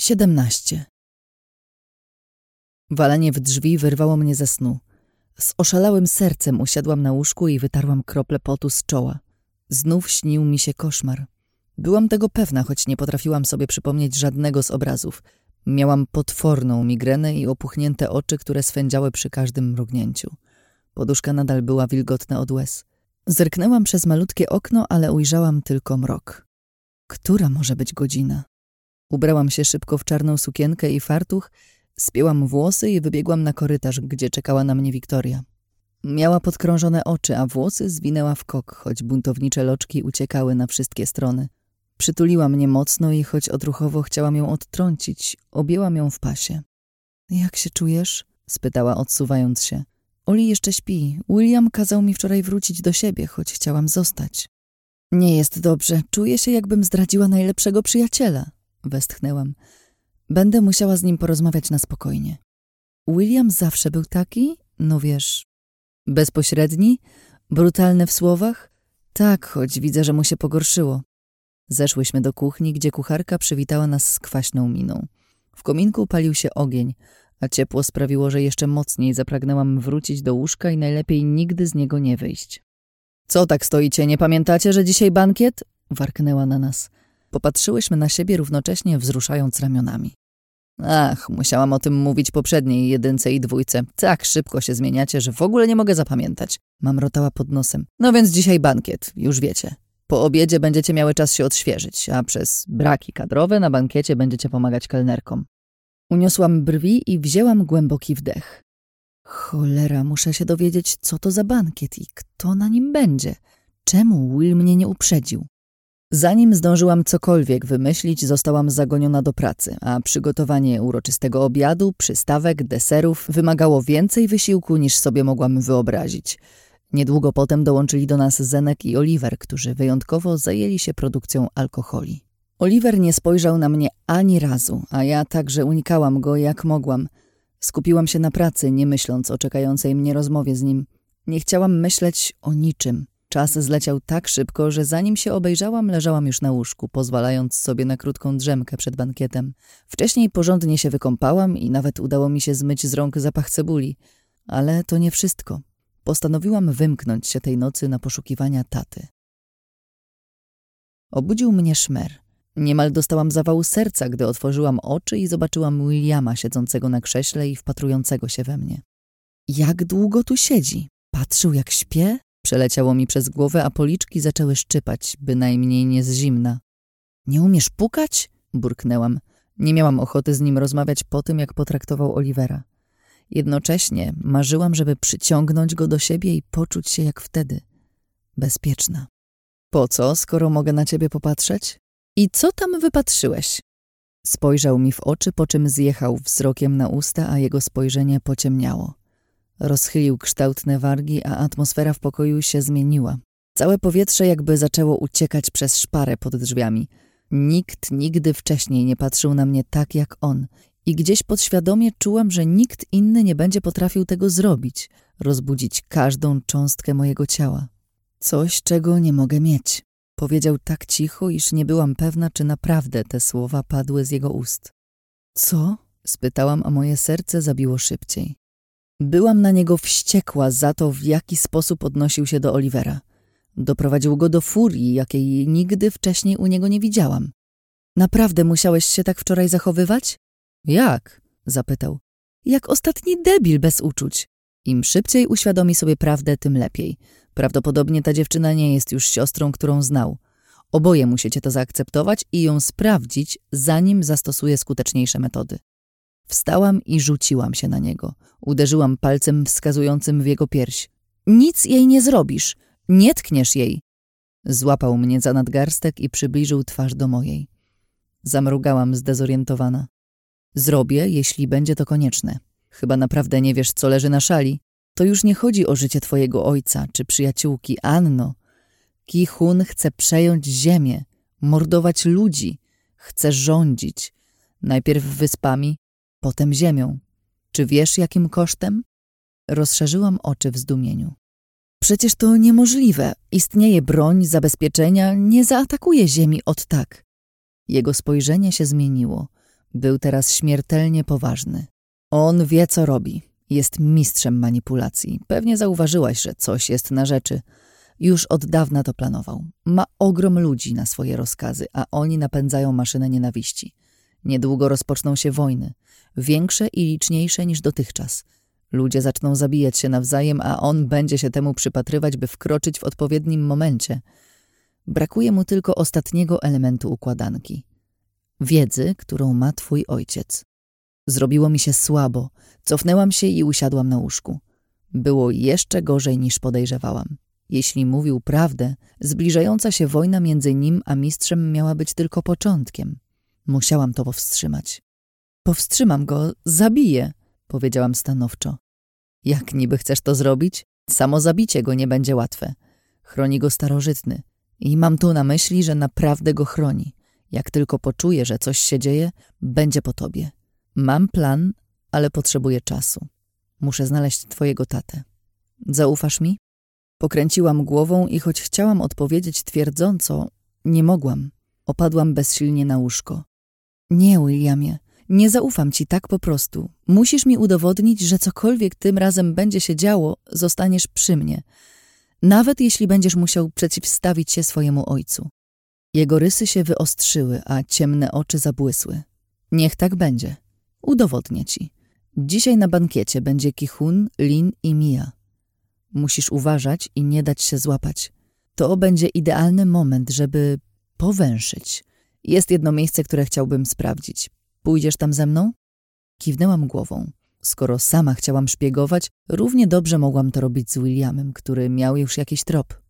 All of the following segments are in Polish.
17. Walenie w drzwi wyrwało mnie ze snu. Z oszalałym sercem usiadłam na łóżku i wytarłam krople potu z czoła. Znów śnił mi się koszmar. Byłam tego pewna, choć nie potrafiłam sobie przypomnieć żadnego z obrazów. Miałam potworną migrenę i opuchnięte oczy, które swędziały przy każdym mrugnięciu. Poduszka nadal była wilgotna od łez. Zerknęłam przez malutkie okno, ale ujrzałam tylko mrok. Która może być godzina? Ubrałam się szybko w czarną sukienkę i fartuch, spięłam włosy i wybiegłam na korytarz, gdzie czekała na mnie Wiktoria. Miała podkrążone oczy, a włosy zwinęła w kok, choć buntownicze loczki uciekały na wszystkie strony. Przytuliła mnie mocno i choć odruchowo chciałam ją odtrącić, objęłam ją w pasie. Jak się czujesz? spytała, odsuwając się. Oli jeszcze śpi. William kazał mi wczoraj wrócić do siebie, choć chciałam zostać. Nie jest dobrze. Czuję się, jakbym zdradziła najlepszego przyjaciela. Westchnęłam. Będę musiała z nim porozmawiać na spokojnie. William zawsze był taki, no wiesz, bezpośredni, brutalny w słowach? Tak, choć widzę, że mu się pogorszyło. Zeszłyśmy do kuchni, gdzie kucharka przywitała nas z kwaśną miną. W kominku palił się ogień, a ciepło sprawiło, że jeszcze mocniej zapragnęłam wrócić do łóżka i najlepiej nigdy z niego nie wyjść. Co tak stoicie, nie pamiętacie, że dzisiaj bankiet? Warknęła na nas. Popatrzyłyśmy na siebie równocześnie wzruszając ramionami. Ach, musiałam o tym mówić poprzedniej jedynce i dwójce. Tak szybko się zmieniacie, że w ogóle nie mogę zapamiętać. Mamrotała pod nosem. No więc dzisiaj bankiet, już wiecie. Po obiedzie będziecie miały czas się odświeżyć, a przez braki kadrowe na bankiecie będziecie pomagać kelnerkom. Uniosłam brwi i wzięłam głęboki wdech. Cholera, muszę się dowiedzieć, co to za bankiet i kto na nim będzie. Czemu Will mnie nie uprzedził? Zanim zdążyłam cokolwiek wymyślić, zostałam zagoniona do pracy, a przygotowanie uroczystego obiadu, przystawek, deserów wymagało więcej wysiłku niż sobie mogłam wyobrazić. Niedługo potem dołączyli do nas Zenek i Oliver, którzy wyjątkowo zajęli się produkcją alkoholi. Oliver nie spojrzał na mnie ani razu, a ja także unikałam go jak mogłam. Skupiłam się na pracy, nie myśląc o czekającej mnie rozmowie z nim. Nie chciałam myśleć o niczym. Czas zleciał tak szybko, że zanim się obejrzałam, leżałam już na łóżku, pozwalając sobie na krótką drzemkę przed bankietem. Wcześniej porządnie się wykąpałam i nawet udało mi się zmyć z rąk zapach cebuli. Ale to nie wszystko. Postanowiłam wymknąć się tej nocy na poszukiwania taty. Obudził mnie szmer. Niemal dostałam zawału serca, gdy otworzyłam oczy i zobaczyłam Williama siedzącego na krześle i wpatrującego się we mnie. Jak długo tu siedzi? Patrzył jak śpię? Przeleciało mi przez głowę, a policzki zaczęły szczypać, bynajmniej nie z zimna. Nie umiesz pukać? burknęłam. Nie miałam ochoty z nim rozmawiać po tym, jak potraktował Olivera. Jednocześnie marzyłam, żeby przyciągnąć go do siebie i poczuć się jak wtedy. Bezpieczna. Po co, skoro mogę na ciebie popatrzeć? I co tam wypatrzyłeś? Spojrzał mi w oczy, po czym zjechał wzrokiem na usta, a jego spojrzenie pociemniało. Rozchylił kształtne wargi, a atmosfera w pokoju się zmieniła. Całe powietrze jakby zaczęło uciekać przez szparę pod drzwiami. Nikt nigdy wcześniej nie patrzył na mnie tak jak on i gdzieś podświadomie czułam, że nikt inny nie będzie potrafił tego zrobić, rozbudzić każdą cząstkę mojego ciała. Coś, czego nie mogę mieć. Powiedział tak cicho, iż nie byłam pewna, czy naprawdę te słowa padły z jego ust. Co? spytałam, a moje serce zabiło szybciej. Byłam na niego wściekła za to, w jaki sposób odnosił się do Olivera. Doprowadził go do furii, jakiej nigdy wcześniej u niego nie widziałam. Naprawdę musiałeś się tak wczoraj zachowywać? Jak? zapytał. Jak ostatni debil bez uczuć. Im szybciej uświadomi sobie prawdę, tym lepiej. Prawdopodobnie ta dziewczyna nie jest już siostrą, którą znał. Oboje musicie to zaakceptować i ją sprawdzić, zanim zastosuje skuteczniejsze metody. Wstałam i rzuciłam się na niego. Uderzyłam palcem wskazującym w jego pierś. Nic jej nie zrobisz. Nie tkniesz jej. Złapał mnie za nadgarstek i przybliżył twarz do mojej. Zamrugałam zdezorientowana. Zrobię, jeśli będzie to konieczne. Chyba naprawdę nie wiesz, co leży na szali. To już nie chodzi o życie twojego ojca czy przyjaciółki, Anno. Ki-Hun chce przejąć ziemię, mordować ludzi, chce rządzić. Najpierw wyspami, potem ziemią. Czy wiesz, jakim kosztem? Rozszerzyłam oczy w zdumieniu. Przecież to niemożliwe. Istnieje broń, zabezpieczenia, nie zaatakuje ziemi od tak. Jego spojrzenie się zmieniło. Był teraz śmiertelnie poważny. On wie, co robi. Jest mistrzem manipulacji. Pewnie zauważyłaś, że coś jest na rzeczy. Już od dawna to planował. Ma ogrom ludzi na swoje rozkazy, a oni napędzają maszynę nienawiści. Niedługo rozpoczną się wojny. Większe i liczniejsze niż dotychczas. Ludzie zaczną zabijać się nawzajem, a on będzie się temu przypatrywać, by wkroczyć w odpowiednim momencie. Brakuje mu tylko ostatniego elementu układanki. Wiedzy, którą ma twój ojciec. Zrobiło mi się słabo. Cofnęłam się i usiadłam na łóżku. Było jeszcze gorzej niż podejrzewałam. Jeśli mówił prawdę, zbliżająca się wojna między nim a mistrzem miała być tylko początkiem. Musiałam to powstrzymać. Powstrzymam go, zabiję, powiedziałam stanowczo. Jak niby chcesz to zrobić? Samo zabicie go nie będzie łatwe. Chroni go starożytny. I mam tu na myśli, że naprawdę go chroni. Jak tylko poczuje, że coś się dzieje, będzie po tobie. Mam plan, ale potrzebuję czasu. Muszę znaleźć twojego tatę. Zaufasz mi? Pokręciłam głową i choć chciałam odpowiedzieć twierdząco, nie mogłam. Opadłam bezsilnie na łóżko. Nie, Williamie, nie zaufam ci tak po prostu. Musisz mi udowodnić, że cokolwiek tym razem będzie się działo, zostaniesz przy mnie. Nawet jeśli będziesz musiał przeciwstawić się swojemu ojcu. Jego rysy się wyostrzyły, a ciemne oczy zabłysły. Niech tak będzie. Udowodnię ci. Dzisiaj na bankiecie będzie Kichun, Lin i Mia. Musisz uważać i nie dać się złapać. To będzie idealny moment, żeby powęszyć. Jest jedno miejsce, które chciałbym sprawdzić. Pójdziesz tam ze mną? Kiwnęłam głową. Skoro sama chciałam szpiegować, równie dobrze mogłam to robić z Williamem, który miał już jakiś trop.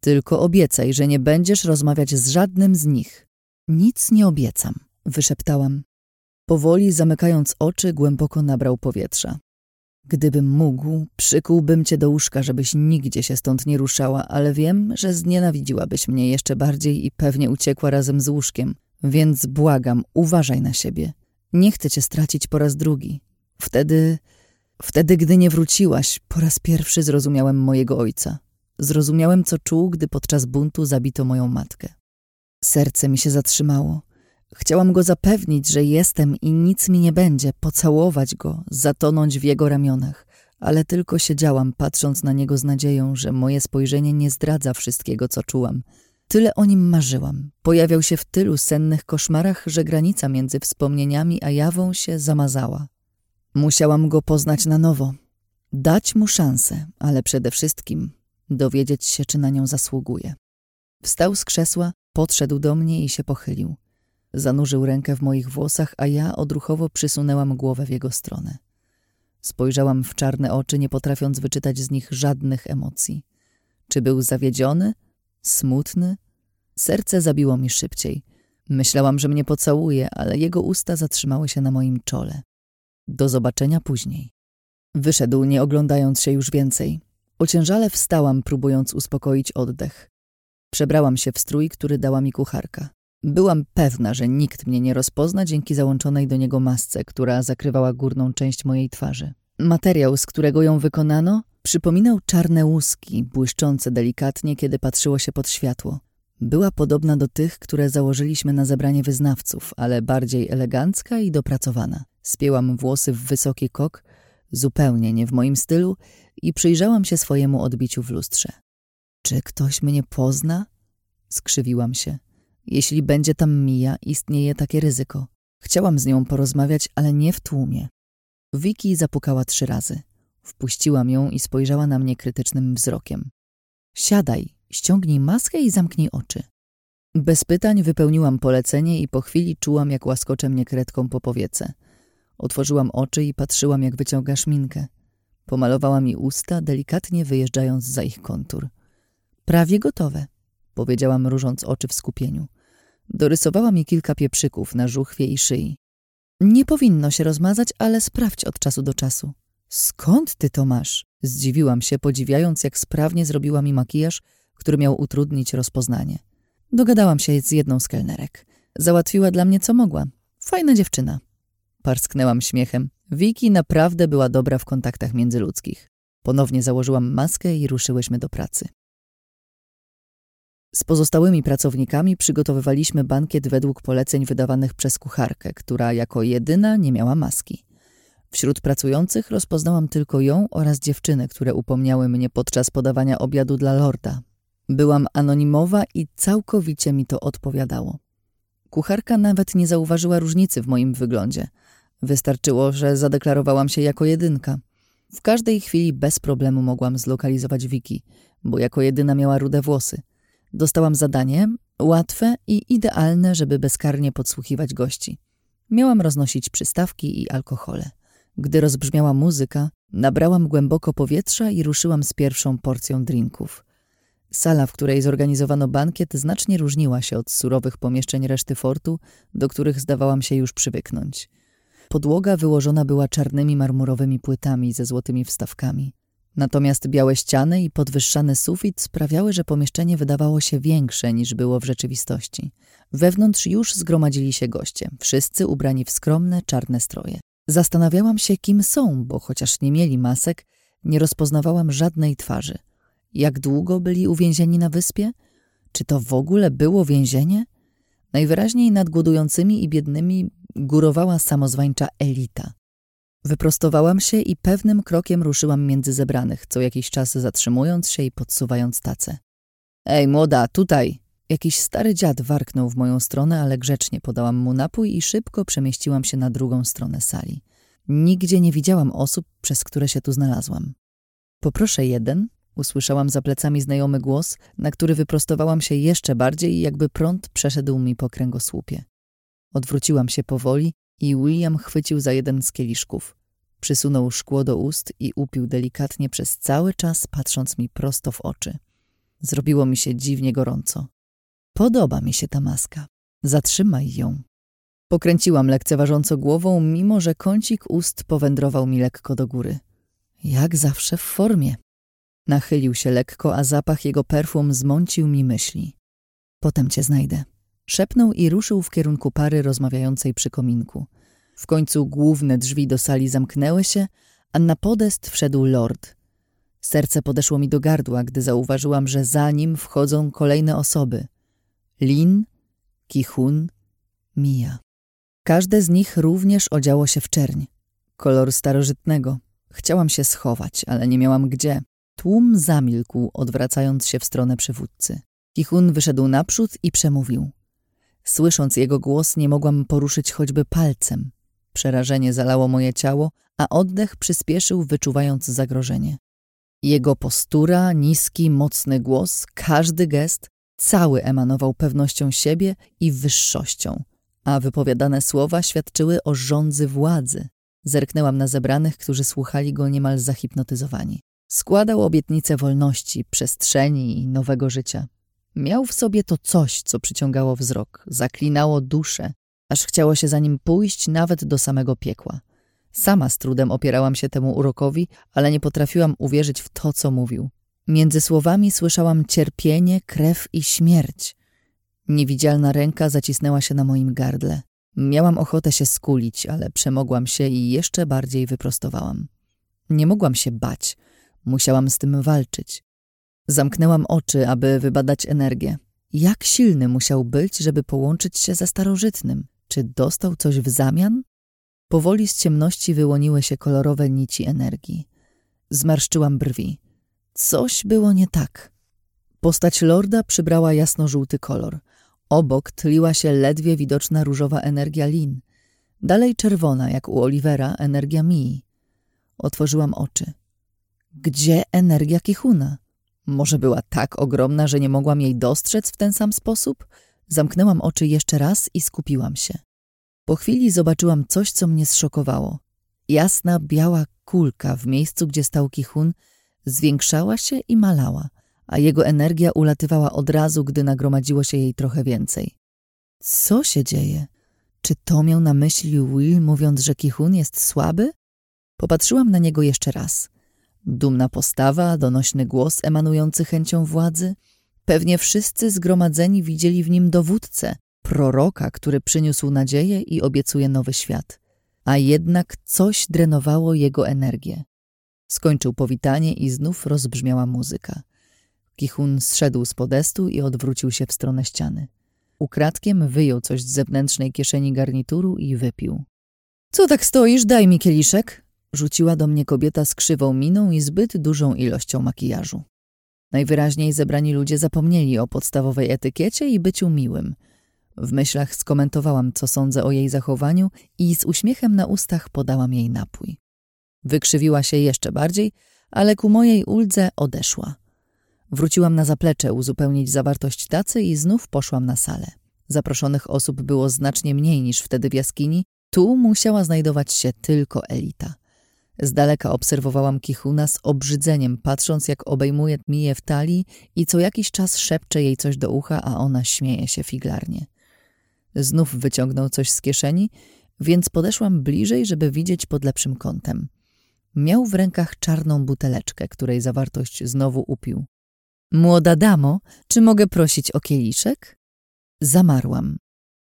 Tylko obiecaj, że nie będziesz rozmawiać z żadnym z nich. Nic nie obiecam, wyszeptałam. Powoli, zamykając oczy, głęboko nabrał powietrza. Gdybym mógł, przykułbym cię do łóżka, żebyś nigdzie się stąd nie ruszała, ale wiem, że znienawidziłabyś mnie jeszcze bardziej i pewnie uciekła razem z łóżkiem. Więc błagam, uważaj na siebie. Nie chcę cię stracić po raz drugi. Wtedy, wtedy, gdy nie wróciłaś, po raz pierwszy zrozumiałem mojego ojca. Zrozumiałem, co czuł, gdy podczas buntu zabito moją matkę. Serce mi się zatrzymało. Chciałam go zapewnić, że jestem i nic mi nie będzie, pocałować go, zatonąć w jego ramionach, ale tylko siedziałam, patrząc na niego z nadzieją, że moje spojrzenie nie zdradza wszystkiego, co czułam. Tyle o nim marzyłam. Pojawiał się w tylu sennych koszmarach, że granica między wspomnieniami a jawą się zamazała. Musiałam go poznać na nowo, dać mu szansę, ale przede wszystkim dowiedzieć się, czy na nią zasługuje. Wstał z krzesła, podszedł do mnie i się pochylił. Zanurzył rękę w moich włosach, a ja odruchowo przysunęłam głowę w jego stronę. Spojrzałam w czarne oczy, nie potrafiąc wyczytać z nich żadnych emocji. Czy był zawiedziony? Smutny? Serce zabiło mi szybciej. Myślałam, że mnie pocałuje, ale jego usta zatrzymały się na moim czole. Do zobaczenia później. Wyszedł, nie oglądając się już więcej. Ociężale wstałam, próbując uspokoić oddech. Przebrałam się w strój, który dała mi kucharka. Byłam pewna, że nikt mnie nie rozpozna dzięki załączonej do niego masce, która zakrywała górną część mojej twarzy. Materiał, z którego ją wykonano, przypominał czarne łuski, błyszczące delikatnie, kiedy patrzyło się pod światło. Była podobna do tych, które założyliśmy na zebranie wyznawców, ale bardziej elegancka i dopracowana. Spięłam włosy w wysoki kok, zupełnie nie w moim stylu, i przyjrzałam się swojemu odbiciu w lustrze. Czy ktoś mnie pozna? Skrzywiłam się. Jeśli będzie tam Mija, istnieje takie ryzyko. Chciałam z nią porozmawiać, ale nie w tłumie. Wiki zapukała trzy razy. Wpuściłam ją i spojrzała na mnie krytycznym wzrokiem. Siadaj, ściągnij maskę i zamknij oczy. Bez pytań wypełniłam polecenie i po chwili czułam, jak łaskocze mnie kredką po powiece. Otworzyłam oczy i patrzyłam, jak wyciąga szminkę. Pomalowała mi usta, delikatnie wyjeżdżając za ich kontur. Prawie gotowe, powiedziałam, mrużąc oczy w skupieniu. Dorysowała mi kilka pieprzyków na żuchwie i szyi. Nie powinno się rozmazać, ale sprawdź od czasu do czasu. Skąd ty to masz? Zdziwiłam się, podziwiając, jak sprawnie zrobiła mi makijaż, który miał utrudnić rozpoznanie. Dogadałam się z jedną z kelnerek. Załatwiła dla mnie, co mogła. Fajna dziewczyna. Parsknęłam śmiechem. Wiki naprawdę była dobra w kontaktach międzyludzkich. Ponownie założyłam maskę i ruszyłyśmy do pracy. Z pozostałymi pracownikami przygotowywaliśmy bankiet według poleceń wydawanych przez kucharkę, która jako jedyna nie miała maski. Wśród pracujących rozpoznałam tylko ją oraz dziewczyny, które upomniały mnie podczas podawania obiadu dla lorda. Byłam anonimowa i całkowicie mi to odpowiadało. Kucharka nawet nie zauważyła różnicy w moim wyglądzie. Wystarczyło, że zadeklarowałam się jako jedynka. W każdej chwili bez problemu mogłam zlokalizować Wiki, bo jako jedyna miała rude włosy. Dostałam zadanie, łatwe i idealne, żeby bezkarnie podsłuchiwać gości. Miałam roznosić przystawki i alkohole. Gdy rozbrzmiała muzyka, nabrałam głęboko powietrza i ruszyłam z pierwszą porcją drinków. Sala, w której zorganizowano bankiet, znacznie różniła się od surowych pomieszczeń reszty fortu, do których zdawałam się już przywyknąć. Podłoga wyłożona była czarnymi marmurowymi płytami ze złotymi wstawkami. Natomiast białe ściany i podwyższany sufit sprawiały, że pomieszczenie wydawało się większe niż było w rzeczywistości. Wewnątrz już zgromadzili się goście, wszyscy ubrani w skromne, czarne stroje. Zastanawiałam się, kim są, bo chociaż nie mieli masek, nie rozpoznawałam żadnej twarzy. Jak długo byli uwięzieni na wyspie? Czy to w ogóle było więzienie? Najwyraźniej nad głodującymi i biednymi górowała samozwańcza elita. Wyprostowałam się i pewnym krokiem ruszyłam między zebranych, co jakiś czas zatrzymując się i podsuwając tacę. Ej, młoda, tutaj! Jakiś stary dziad warknął w moją stronę, ale grzecznie podałam mu napój i szybko przemieściłam się na drugą stronę sali. Nigdzie nie widziałam osób, przez które się tu znalazłam. Poproszę jeden, usłyszałam za plecami znajomy głos, na który wyprostowałam się jeszcze bardziej i jakby prąd przeszedł mi po kręgosłupie. Odwróciłam się powoli i William chwycił za jeden z kieliszków. Przysunął szkło do ust i upił delikatnie przez cały czas, patrząc mi prosto w oczy. Zrobiło mi się dziwnie gorąco. Podoba mi się ta maska. Zatrzymaj ją. Pokręciłam lekceważąco głową, mimo że kącik ust powędrował mi lekko do góry. Jak zawsze w formie. Nachylił się lekko, a zapach jego perfum zmącił mi myśli. Potem cię znajdę. Szepnął i ruszył w kierunku pary rozmawiającej przy kominku. W końcu główne drzwi do sali zamknęły się, a na podest wszedł lord. Serce podeszło mi do gardła, gdy zauważyłam, że za nim wchodzą kolejne osoby. Lin, Kichun, Mia. Każde z nich również odziało się w czerń. Kolor starożytnego. Chciałam się schować, ale nie miałam gdzie. Tłum zamilkł, odwracając się w stronę przywódcy. Kichun wyszedł naprzód i przemówił. Słysząc jego głos, nie mogłam poruszyć choćby palcem. Przerażenie zalało moje ciało, a oddech przyspieszył, wyczuwając zagrożenie. Jego postura, niski, mocny głos, każdy gest, cały emanował pewnością siebie i wyższością, a wypowiadane słowa świadczyły o rządzy władzy. Zerknęłam na zebranych, którzy słuchali go niemal zahipnotyzowani. Składał obietnice wolności, przestrzeni i nowego życia. Miał w sobie to coś, co przyciągało wzrok, zaklinało duszę, aż chciało się za nim pójść nawet do samego piekła. Sama z trudem opierałam się temu urokowi, ale nie potrafiłam uwierzyć w to, co mówił. Między słowami słyszałam cierpienie, krew i śmierć. Niewidzialna ręka zacisnęła się na moim gardle. Miałam ochotę się skulić, ale przemogłam się i jeszcze bardziej wyprostowałam. Nie mogłam się bać. Musiałam z tym walczyć. Zamknęłam oczy, aby wybadać energię. Jak silny musiał być, żeby połączyć się ze starożytnym? Czy dostał coś w zamian? Powoli z ciemności wyłoniły się kolorowe nici energii. Zmarszczyłam brwi. Coś było nie tak. Postać lorda przybrała jasno-żółty kolor. Obok tliła się ledwie widoczna różowa energia Lin. Dalej czerwona, jak u Olivera, energia Mii. Otworzyłam oczy. Gdzie energia Kichuna? Może była tak ogromna, że nie mogłam jej dostrzec w ten sam sposób? Zamknęłam oczy jeszcze raz i skupiłam się. Po chwili zobaczyłam coś, co mnie zszokowało. Jasna, biała kulka w miejscu, gdzie stał Kichun, zwiększała się i malała, a jego energia ulatywała od razu, gdy nagromadziło się jej trochę więcej. Co się dzieje? Czy to miał na myśli Will, mówiąc, że Kichun jest słaby? Popatrzyłam na niego jeszcze raz. Dumna postawa, donośny głos emanujący chęcią władzy. Pewnie wszyscy zgromadzeni widzieli w nim dowódcę, proroka, który przyniósł nadzieję i obiecuje nowy świat. A jednak coś drenowało jego energię. Skończył powitanie i znów rozbrzmiała muzyka. Kichun zszedł z podestu i odwrócił się w stronę ściany. Ukradkiem wyjął coś z zewnętrznej kieszeni garnituru i wypił. Co tak stoisz? Daj mi kieliszek. Rzuciła do mnie kobieta z krzywą miną i zbyt dużą ilością makijażu. Najwyraźniej zebrani ludzie zapomnieli o podstawowej etykiecie i byciu miłym. W myślach skomentowałam, co sądzę o jej zachowaniu i z uśmiechem na ustach podałam jej napój. Wykrzywiła się jeszcze bardziej, ale ku mojej uldze odeszła. Wróciłam na zaplecze uzupełnić zawartość tacy i znów poszłam na salę. Zaproszonych osób było znacznie mniej niż wtedy w jaskini, tu musiała znajdować się tylko elita. Z daleka obserwowałam Kichuna z obrzydzeniem, patrząc jak obejmuje Miję w talii i co jakiś czas szepcze jej coś do ucha, a ona śmieje się figlarnie. Znów wyciągnął coś z kieszeni, więc podeszłam bliżej, żeby widzieć pod lepszym kątem. Miał w rękach czarną buteleczkę, której zawartość znowu upił. Młoda damo, czy mogę prosić o kieliszek? Zamarłam.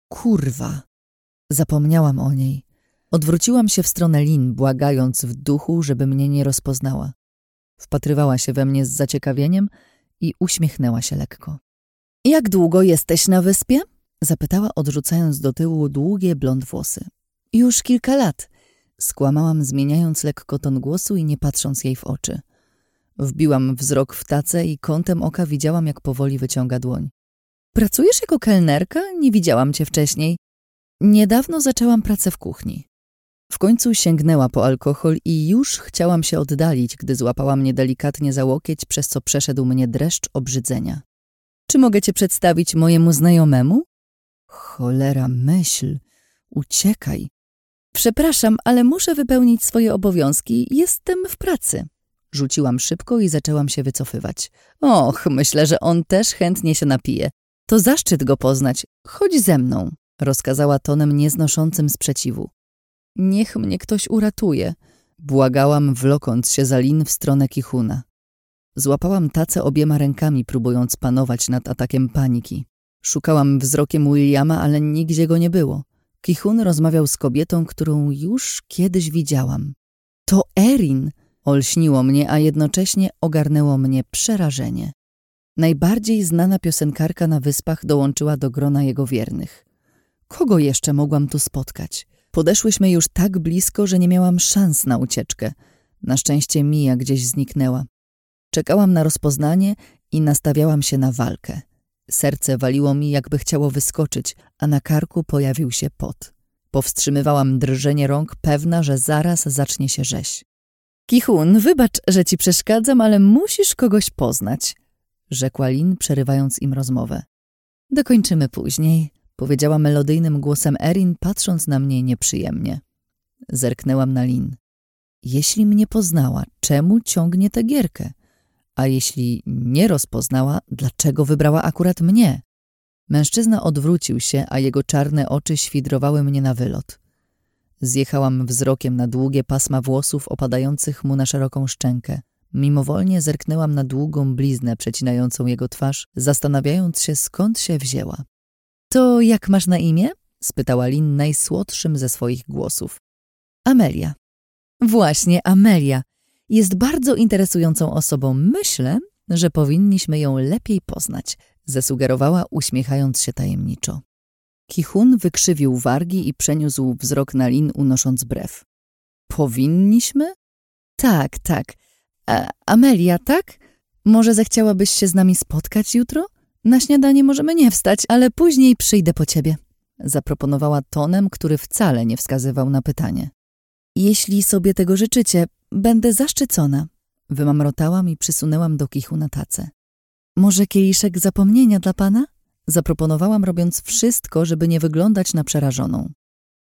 Kurwa. Zapomniałam o niej. Odwróciłam się w stronę Lin, błagając w duchu, żeby mnie nie rozpoznała. Wpatrywała się we mnie z zaciekawieniem i uśmiechnęła się lekko. Jak długo jesteś na wyspie? Zapytała, odrzucając do tyłu długie blond włosy. Już kilka lat. Skłamałam, zmieniając lekko ton głosu i nie patrząc jej w oczy. Wbiłam wzrok w tacę i kątem oka widziałam, jak powoli wyciąga dłoń. Pracujesz jako kelnerka? Nie widziałam cię wcześniej. Niedawno zaczęłam pracę w kuchni. W końcu sięgnęła po alkohol i już chciałam się oddalić, gdy złapała mnie delikatnie za łokieć, przez co przeszedł mnie dreszcz obrzydzenia. Czy mogę cię przedstawić mojemu znajomemu? Cholera, myśl. Uciekaj. Przepraszam, ale muszę wypełnić swoje obowiązki. Jestem w pracy. Rzuciłam szybko i zaczęłam się wycofywać. Och, myślę, że on też chętnie się napije. To zaszczyt go poznać. Chodź ze mną, rozkazała tonem nieznoszącym sprzeciwu. Niech mnie ktoś uratuje, błagałam, wlokąc się za lin w stronę Kichuna. Złapałam tacę obiema rękami, próbując panować nad atakiem paniki. Szukałam wzrokiem Williama, ale nigdzie go nie było. Kichun rozmawiał z kobietą, którą już kiedyś widziałam. To Erin! Olśniło mnie, a jednocześnie ogarnęło mnie przerażenie. Najbardziej znana piosenkarka na wyspach dołączyła do grona jego wiernych. Kogo jeszcze mogłam tu spotkać? Podeszłyśmy już tak blisko, że nie miałam szans na ucieczkę. Na szczęście Mija gdzieś zniknęła. Czekałam na rozpoznanie i nastawiałam się na walkę. Serce waliło mi, jakby chciało wyskoczyć, a na karku pojawił się pot. Powstrzymywałam drżenie rąk, pewna, że zaraz zacznie się rzeź. Kichun, wybacz, że ci przeszkadzam, ale musisz kogoś poznać, rzekła Lin, przerywając im rozmowę. Dokończymy później, powiedziała melodyjnym głosem Erin, patrząc na mnie nieprzyjemnie. Zerknęłam na Lin. Jeśli mnie poznała, czemu ciągnie tę gierkę? A jeśli nie rozpoznała, dlaczego wybrała akurat mnie? Mężczyzna odwrócił się, a jego czarne oczy świdrowały mnie na wylot. Zjechałam wzrokiem na długie pasma włosów opadających mu na szeroką szczękę. Mimowolnie zerknęłam na długą bliznę przecinającą jego twarz, zastanawiając się, skąd się wzięła. To jak masz na imię? spytała Lin najsłodszym ze swoich głosów. Amelia. Właśnie, Amelia. Jest bardzo interesującą osobą. Myślę, że powinniśmy ją lepiej poznać, zasugerowała, uśmiechając się tajemniczo. Kichun wykrzywił wargi i przeniósł wzrok na Lin, unosząc brew. Powinniśmy? Tak, tak. A, Amelia, tak? Może zechciałabyś się z nami spotkać jutro? Na śniadanie możemy nie wstać, ale później przyjdę po ciebie. Zaproponowała tonem, który wcale nie wskazywał na pytanie. Jeśli sobie tego życzycie, będę zaszczycona. Wymamrotałam i przysunęłam do kichu na tacę. Może kieliszek zapomnienia dla pana? Zaproponowałam, robiąc wszystko, żeby nie wyglądać na przerażoną.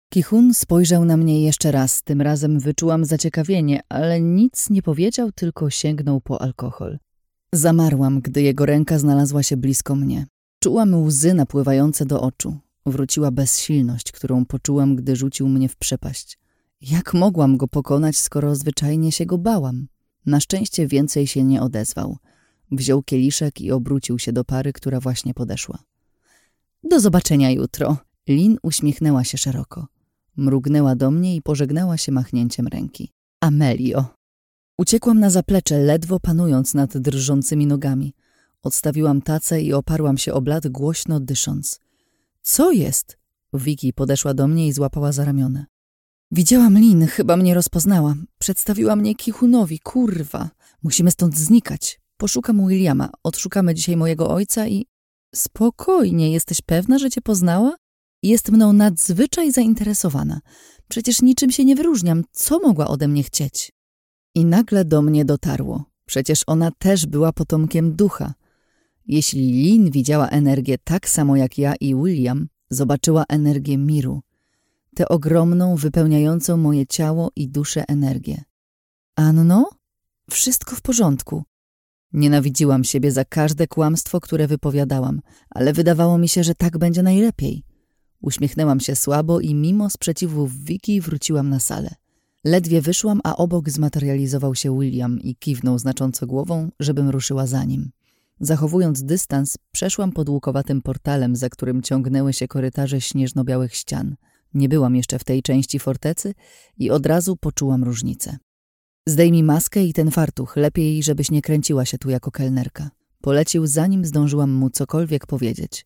Kichun spojrzał na mnie jeszcze raz. Tym razem wyczułam zaciekawienie, ale nic nie powiedział, tylko sięgnął po alkohol. Zamarłam, gdy jego ręka znalazła się blisko mnie. Czułam łzy napływające do oczu. Wróciła bezsilność, którą poczułam, gdy rzucił mnie w przepaść. Jak mogłam go pokonać, skoro zwyczajnie się go bałam? Na szczęście więcej się nie odezwał. Wziął kieliszek i obrócił się do pary, która właśnie podeszła. Do zobaczenia jutro. Lin uśmiechnęła się szeroko. Mrugnęła do mnie i pożegnała się machnięciem ręki. Amelio. Uciekłam na zaplecze, ledwo panując nad drżącymi nogami. Odstawiłam tacę i oparłam się o blat, głośno dysząc. Co jest? Wiki podeszła do mnie i złapała za ramiona. Widziałam Lin, chyba mnie rozpoznała. Przedstawiła mnie Kichunowi, kurwa. Musimy stąd znikać. Poszukam Williama, odszukamy dzisiaj mojego ojca i... Spokojnie, jesteś pewna, że cię poznała? Jest mną nadzwyczaj zainteresowana. Przecież niczym się nie wyróżniam. Co mogła ode mnie chcieć? I nagle do mnie dotarło. Przecież ona też była potomkiem ducha. Jeśli Lin widziała energię tak samo jak ja i William, zobaczyła energię miru. Tę ogromną, wypełniającą moje ciało i duszę energię. Anno? Wszystko w porządku. Nienawidziłam siebie za każde kłamstwo, które wypowiadałam, ale wydawało mi się, że tak będzie najlepiej. Uśmiechnęłam się słabo i mimo sprzeciwów Wiki wróciłam na salę. Ledwie wyszłam, a obok zmaterializował się William i kiwnął znacząco głową, żebym ruszyła za nim. Zachowując dystans, przeszłam pod łukowatym portalem, za którym ciągnęły się korytarze śnieżno-białych ścian. Nie byłam jeszcze w tej części fortecy i od razu poczułam różnicę. Zdejmij maskę i ten fartuch, lepiej, żebyś nie kręciła się tu jako kelnerka. Polecił, zanim zdążyłam mu cokolwiek powiedzieć.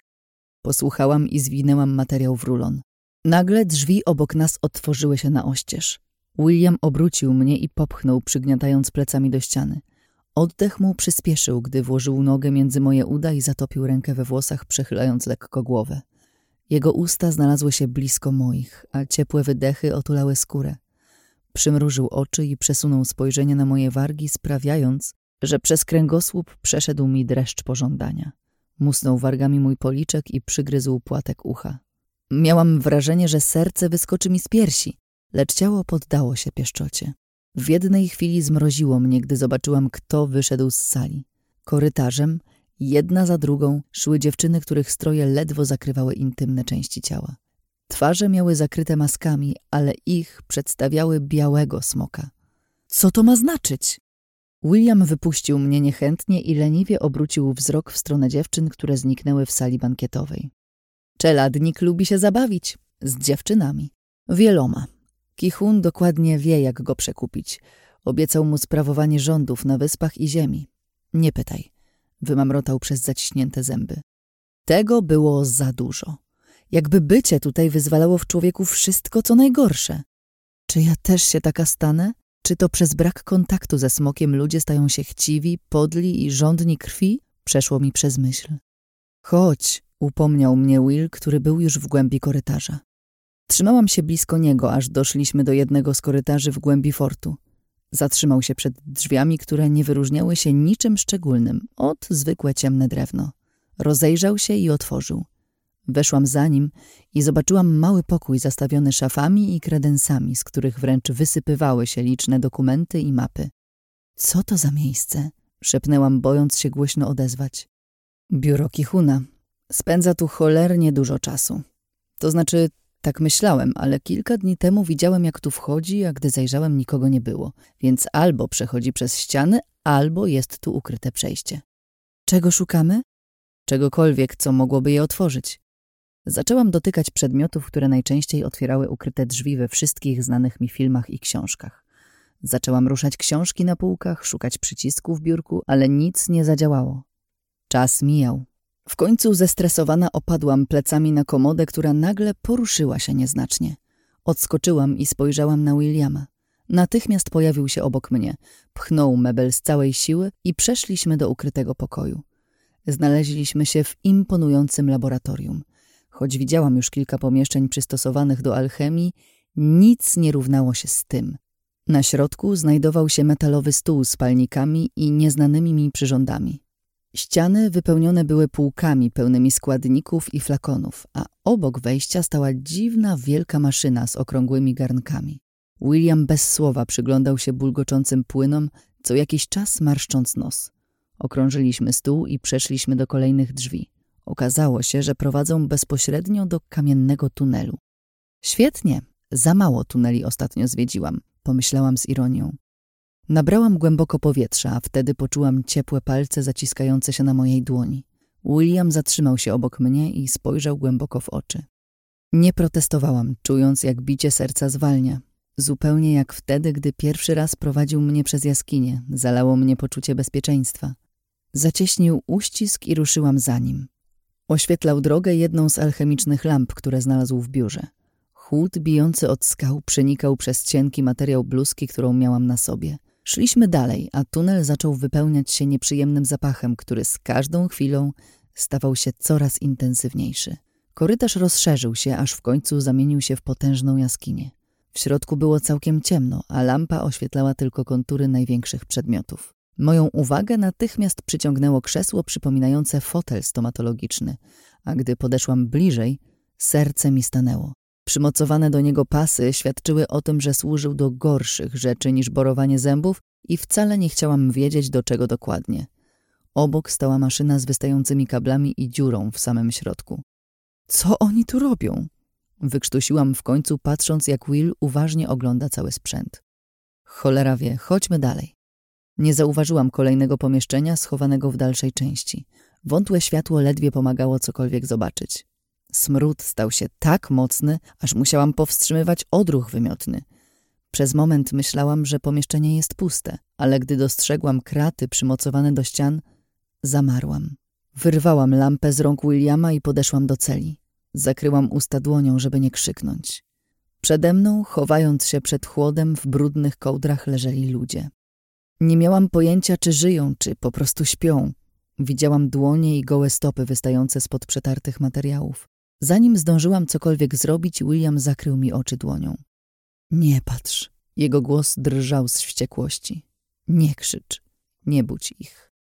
Posłuchałam i zwinęłam materiał w rulon. Nagle drzwi obok nas otworzyły się na oścież. William obrócił mnie i popchnął, przygniatając plecami do ściany. Oddech mu przyspieszył, gdy włożył nogę między moje uda i zatopił rękę we włosach, przechylając lekko głowę. Jego usta znalazły się blisko moich, a ciepłe wydechy otulały skórę. Przymrużył oczy i przesunął spojrzenie na moje wargi, sprawiając, że przez kręgosłup przeszedł mi dreszcz pożądania. Musnął wargami mój policzek i przygryzł płatek ucha. Miałam wrażenie, że serce wyskoczy mi z piersi, lecz ciało poddało się pieszczocie. W jednej chwili zmroziło mnie, gdy zobaczyłam, kto wyszedł z sali. Korytarzem, jedna za drugą, szły dziewczyny, których stroje ledwo zakrywały intymne części ciała. Twarze miały zakryte maskami, ale ich przedstawiały białego smoka. Co to ma znaczyć? William wypuścił mnie niechętnie i leniwie obrócił wzrok w stronę dziewczyn, które zniknęły w sali bankietowej. Czeladnik lubi się zabawić. Z dziewczynami. Wieloma. Kichun dokładnie wie, jak go przekupić. Obiecał mu sprawowanie rządów na wyspach i ziemi. Nie pytaj. Wymamrotał przez zaciśnięte zęby. Tego było za dużo. Jakby bycie tutaj wyzwalało w człowieku wszystko, co najgorsze. Czy ja też się taka stanę? Czy to przez brak kontaktu ze smokiem ludzie stają się chciwi, podli i żądni krwi? Przeszło mi przez myśl. Chodź, upomniał mnie Will, który był już w głębi korytarza. Trzymałam się blisko niego, aż doszliśmy do jednego z korytarzy w głębi fortu. Zatrzymał się przed drzwiami, które nie wyróżniały się niczym szczególnym, od zwykłe ciemne drewno. Rozejrzał się i otworzył. Weszłam za nim i zobaczyłam mały pokój zastawiony szafami i kredensami, z których wręcz wysypywały się liczne dokumenty i mapy. Co to za miejsce? szepnęłam, bojąc się głośno odezwać. Biuro Kichuna. Spędza tu cholernie dużo czasu. To znaczy, tak myślałem, ale kilka dni temu widziałem, jak tu wchodzi, a gdy zajrzałem, nikogo nie było. Więc albo przechodzi przez ściany, albo jest tu ukryte przejście. Czego szukamy? Czegokolwiek, co mogłoby je otworzyć. Zaczęłam dotykać przedmiotów, które najczęściej otwierały ukryte drzwi we wszystkich znanych mi filmach i książkach. Zaczęłam ruszać książki na półkach, szukać przycisku w biurku, ale nic nie zadziałało. Czas mijał. W końcu zestresowana opadłam plecami na komodę, która nagle poruszyła się nieznacznie. Odskoczyłam i spojrzałam na Williama. Natychmiast pojawił się obok mnie, pchnął mebel z całej siły i przeszliśmy do ukrytego pokoju. Znaleźliśmy się w imponującym laboratorium. Choć widziałam już kilka pomieszczeń przystosowanych do alchemii, nic nie równało się z tym. Na środku znajdował się metalowy stół z palnikami i nieznanymi mi przyrządami. Ściany wypełnione były półkami pełnymi składników i flakonów, a obok wejścia stała dziwna, wielka maszyna z okrągłymi garnkami. William bez słowa przyglądał się bulgoczącym płynom, co jakiś czas marszcząc nos. Okrążyliśmy stół i przeszliśmy do kolejnych drzwi. Okazało się, że prowadzą bezpośrednio do kamiennego tunelu. Świetnie, za mało tuneli ostatnio zwiedziłam, pomyślałam z ironią. Nabrałam głęboko powietrza, a wtedy poczułam ciepłe palce zaciskające się na mojej dłoni. William zatrzymał się obok mnie i spojrzał głęboko w oczy. Nie protestowałam, czując jak bicie serca zwalnia. Zupełnie jak wtedy, gdy pierwszy raz prowadził mnie przez jaskinię, zalało mnie poczucie bezpieczeństwa. Zacieśnił uścisk i ruszyłam za nim. Oświetlał drogę jedną z alchemicznych lamp, które znalazł w biurze. Chłód bijący od skał przenikał przez cienki materiał bluzki, którą miałam na sobie. Szliśmy dalej, a tunel zaczął wypełniać się nieprzyjemnym zapachem, który z każdą chwilą stawał się coraz intensywniejszy. Korytarz rozszerzył się, aż w końcu zamienił się w potężną jaskinię. W środku było całkiem ciemno, a lampa oświetlała tylko kontury największych przedmiotów. Moją uwagę natychmiast przyciągnęło krzesło przypominające fotel stomatologiczny, a gdy podeszłam bliżej, serce mi stanęło. Przymocowane do niego pasy świadczyły o tym, że służył do gorszych rzeczy niż borowanie zębów i wcale nie chciałam wiedzieć, do czego dokładnie. Obok stała maszyna z wystającymi kablami i dziurą w samym środku. Co oni tu robią? Wykrztusiłam w końcu, patrząc jak Will uważnie ogląda cały sprzęt. Cholera wie, chodźmy dalej. Nie zauważyłam kolejnego pomieszczenia schowanego w dalszej części. Wątłe światło ledwie pomagało cokolwiek zobaczyć. Smród stał się tak mocny, aż musiałam powstrzymywać odruch wymiotny. Przez moment myślałam, że pomieszczenie jest puste, ale gdy dostrzegłam kraty przymocowane do ścian, zamarłam. Wyrwałam lampę z rąk Williama i podeszłam do celi. Zakryłam usta dłonią, żeby nie krzyknąć. Przede mną, chowając się przed chłodem, w brudnych kołdrach leżeli ludzie. Nie miałam pojęcia, czy żyją, czy po prostu śpią. Widziałam dłonie i gołe stopy wystające spod przetartych materiałów. Zanim zdążyłam cokolwiek zrobić, William zakrył mi oczy dłonią. Nie patrz. Jego głos drżał z wściekłości. Nie krzycz. Nie budź ich.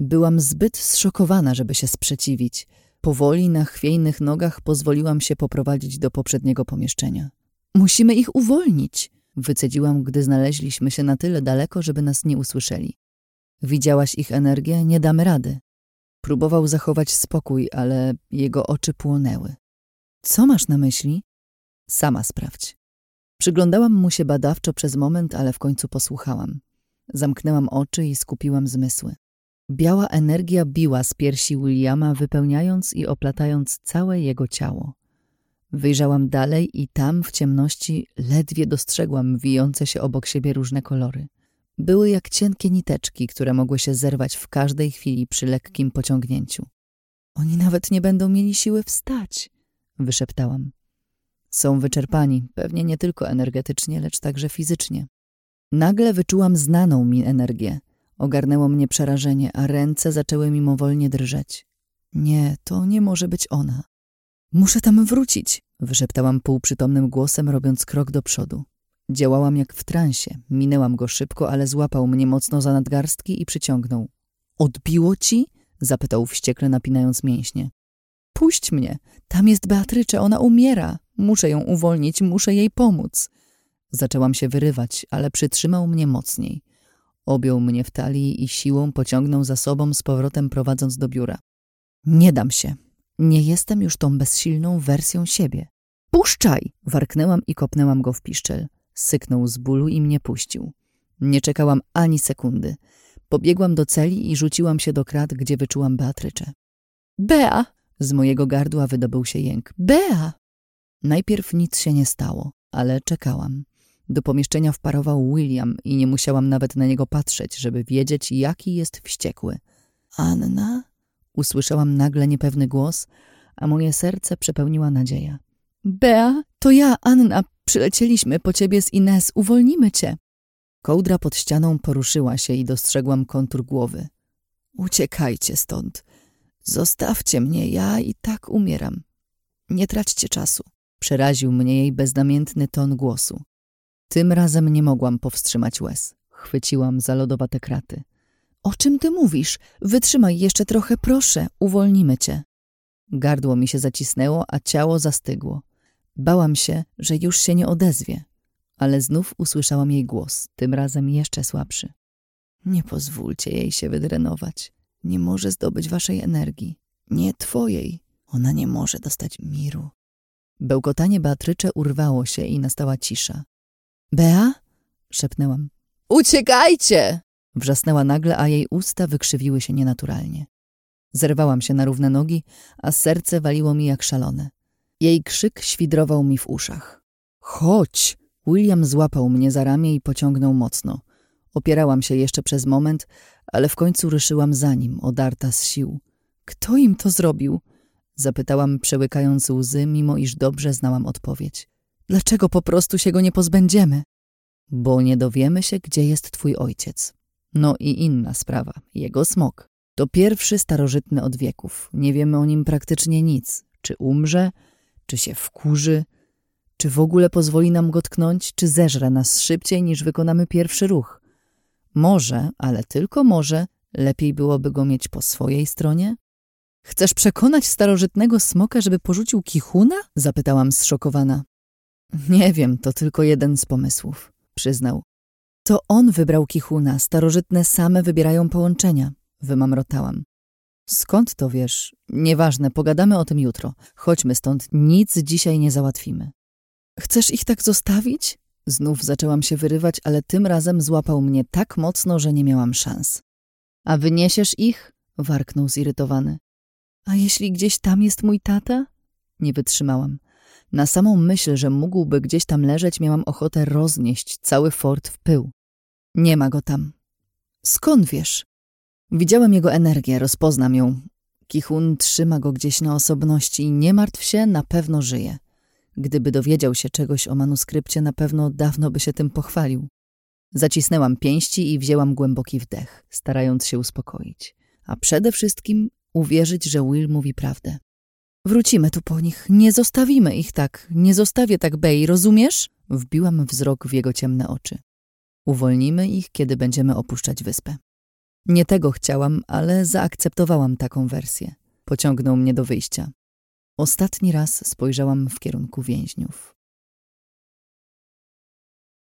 Byłam zbyt zszokowana, żeby się sprzeciwić. Powoli na chwiejnych nogach pozwoliłam się poprowadzić do poprzedniego pomieszczenia. Musimy ich uwolnić, wycedziłam, gdy znaleźliśmy się na tyle daleko, żeby nas nie usłyszeli. Widziałaś ich energię? Nie damy rady. Próbował zachować spokój, ale jego oczy płonęły. Co masz na myśli? Sama sprawdź. Przyglądałam mu się badawczo przez moment, ale w końcu posłuchałam. Zamknęłam oczy i skupiłam zmysły. Biała energia biła z piersi Williama, wypełniając i oplatając całe jego ciało. Wyjrzałam dalej i tam w ciemności ledwie dostrzegłam wijące się obok siebie różne kolory. Były jak cienkie niteczki, które mogły się zerwać w każdej chwili przy lekkim pociągnięciu. Oni nawet nie będą mieli siły wstać, wyszeptałam. Są wyczerpani, pewnie nie tylko energetycznie, lecz także fizycznie. Nagle wyczułam znaną mi energię. Ogarnęło mnie przerażenie, a ręce zaczęły mimowolnie drżeć. Nie, to nie może być ona. Muszę tam wrócić, wyszeptałam półprzytomnym głosem, robiąc krok do przodu. Działałam jak w transie. Minęłam go szybko, ale złapał mnie mocno za nadgarstki i przyciągnął. Odbiło ci? zapytał wściekle, napinając mięśnie. Puść mnie. Tam jest Beatrycze, ona umiera. Muszę ją uwolnić, muszę jej pomóc. Zaczęłam się wyrywać, ale przytrzymał mnie mocniej. Objął mnie w talii i siłą pociągnął za sobą z powrotem prowadząc do biura. Nie dam się. Nie jestem już tą bezsilną wersją siebie. Puszczaj! Warknęłam i kopnęłam go w piszczel. Syknął z bólu i mnie puścił. Nie czekałam ani sekundy. Pobiegłam do celi i rzuciłam się do krat, gdzie wyczułam Beatrycze. Bea! Z mojego gardła wydobył się jęk. Bea! Najpierw nic się nie stało, ale czekałam. Do pomieszczenia wparował William i nie musiałam nawet na niego patrzeć, żeby wiedzieć, jaki jest wściekły. Anna? Usłyszałam nagle niepewny głos, a moje serce przepełniła nadzieja. Bea, to ja, Anna, przylecieliśmy po ciebie z Ines, uwolnimy cię. Kołdra pod ścianą poruszyła się i dostrzegłam kontur głowy. Uciekajcie stąd. Zostawcie mnie, ja i tak umieram. Nie traćcie czasu. Przeraził mnie jej beznamiętny ton głosu. Tym razem nie mogłam powstrzymać łez. Chwyciłam za lodowate kraty. O czym ty mówisz? Wytrzymaj jeszcze trochę, proszę, uwolnimy cię. Gardło mi się zacisnęło, a ciało zastygło. Bałam się, że już się nie odezwie, ale znów usłyszałam jej głos, tym razem jeszcze słabszy. Nie pozwólcie jej się wydrenować. Nie może zdobyć waszej energii. Nie twojej. Ona nie może dostać miru. Bełkotanie Beatrycze urwało się i nastała cisza. Bea? szepnęłam. Uciekajcie! Wrzasnęła nagle, a jej usta wykrzywiły się nienaturalnie. Zerwałam się na równe nogi, a serce waliło mi jak szalone. Jej krzyk świdrował mi w uszach. Chodź! William złapał mnie za ramię i pociągnął mocno. Opierałam się jeszcze przez moment, ale w końcu ruszyłam za nim, odarta z sił. Kto im to zrobił? Zapytałam, przełykając łzy, mimo iż dobrze znałam odpowiedź. Dlaczego po prostu się go nie pozbędziemy? Bo nie dowiemy się, gdzie jest twój ojciec. No i inna sprawa, jego smok. To pierwszy starożytny od wieków. Nie wiemy o nim praktycznie nic. Czy umrze, czy się wkurzy, czy w ogóle pozwoli nam go tknąć, czy zeżre nas szybciej niż wykonamy pierwszy ruch. Może, ale tylko może, lepiej byłoby go mieć po swojej stronie? Chcesz przekonać starożytnego smoka, żeby porzucił kichuna? Zapytałam zszokowana. Nie wiem, to tylko jeden z pomysłów, przyznał. To on wybrał kichuna, starożytne same wybierają połączenia, wymamrotałam. Skąd to wiesz? Nieważne, pogadamy o tym jutro. Chodźmy stąd, nic dzisiaj nie załatwimy. Chcesz ich tak zostawić? Znów zaczęłam się wyrywać, ale tym razem złapał mnie tak mocno, że nie miałam szans. A wyniesiesz ich? warknął zirytowany. A jeśli gdzieś tam jest mój tata? Nie wytrzymałam. Na samą myśl, że mógłby gdzieś tam leżeć, miałam ochotę roznieść cały fort w pył. Nie ma go tam. Skąd wiesz? Widziałem jego energię, rozpoznam ją. Kichun trzyma go gdzieś na osobności nie martw się, na pewno żyje. Gdyby dowiedział się czegoś o manuskrypcie, na pewno dawno by się tym pochwalił. Zacisnęłam pięści i wzięłam głęboki wdech, starając się uspokoić. A przede wszystkim uwierzyć, że Will mówi prawdę. Wrócimy tu po nich, nie zostawimy ich tak, nie zostawię tak Bey, rozumiesz? Wbiłam wzrok w jego ciemne oczy. Uwolnimy ich, kiedy będziemy opuszczać wyspę. Nie tego chciałam, ale zaakceptowałam taką wersję. Pociągnął mnie do wyjścia. Ostatni raz spojrzałam w kierunku więźniów.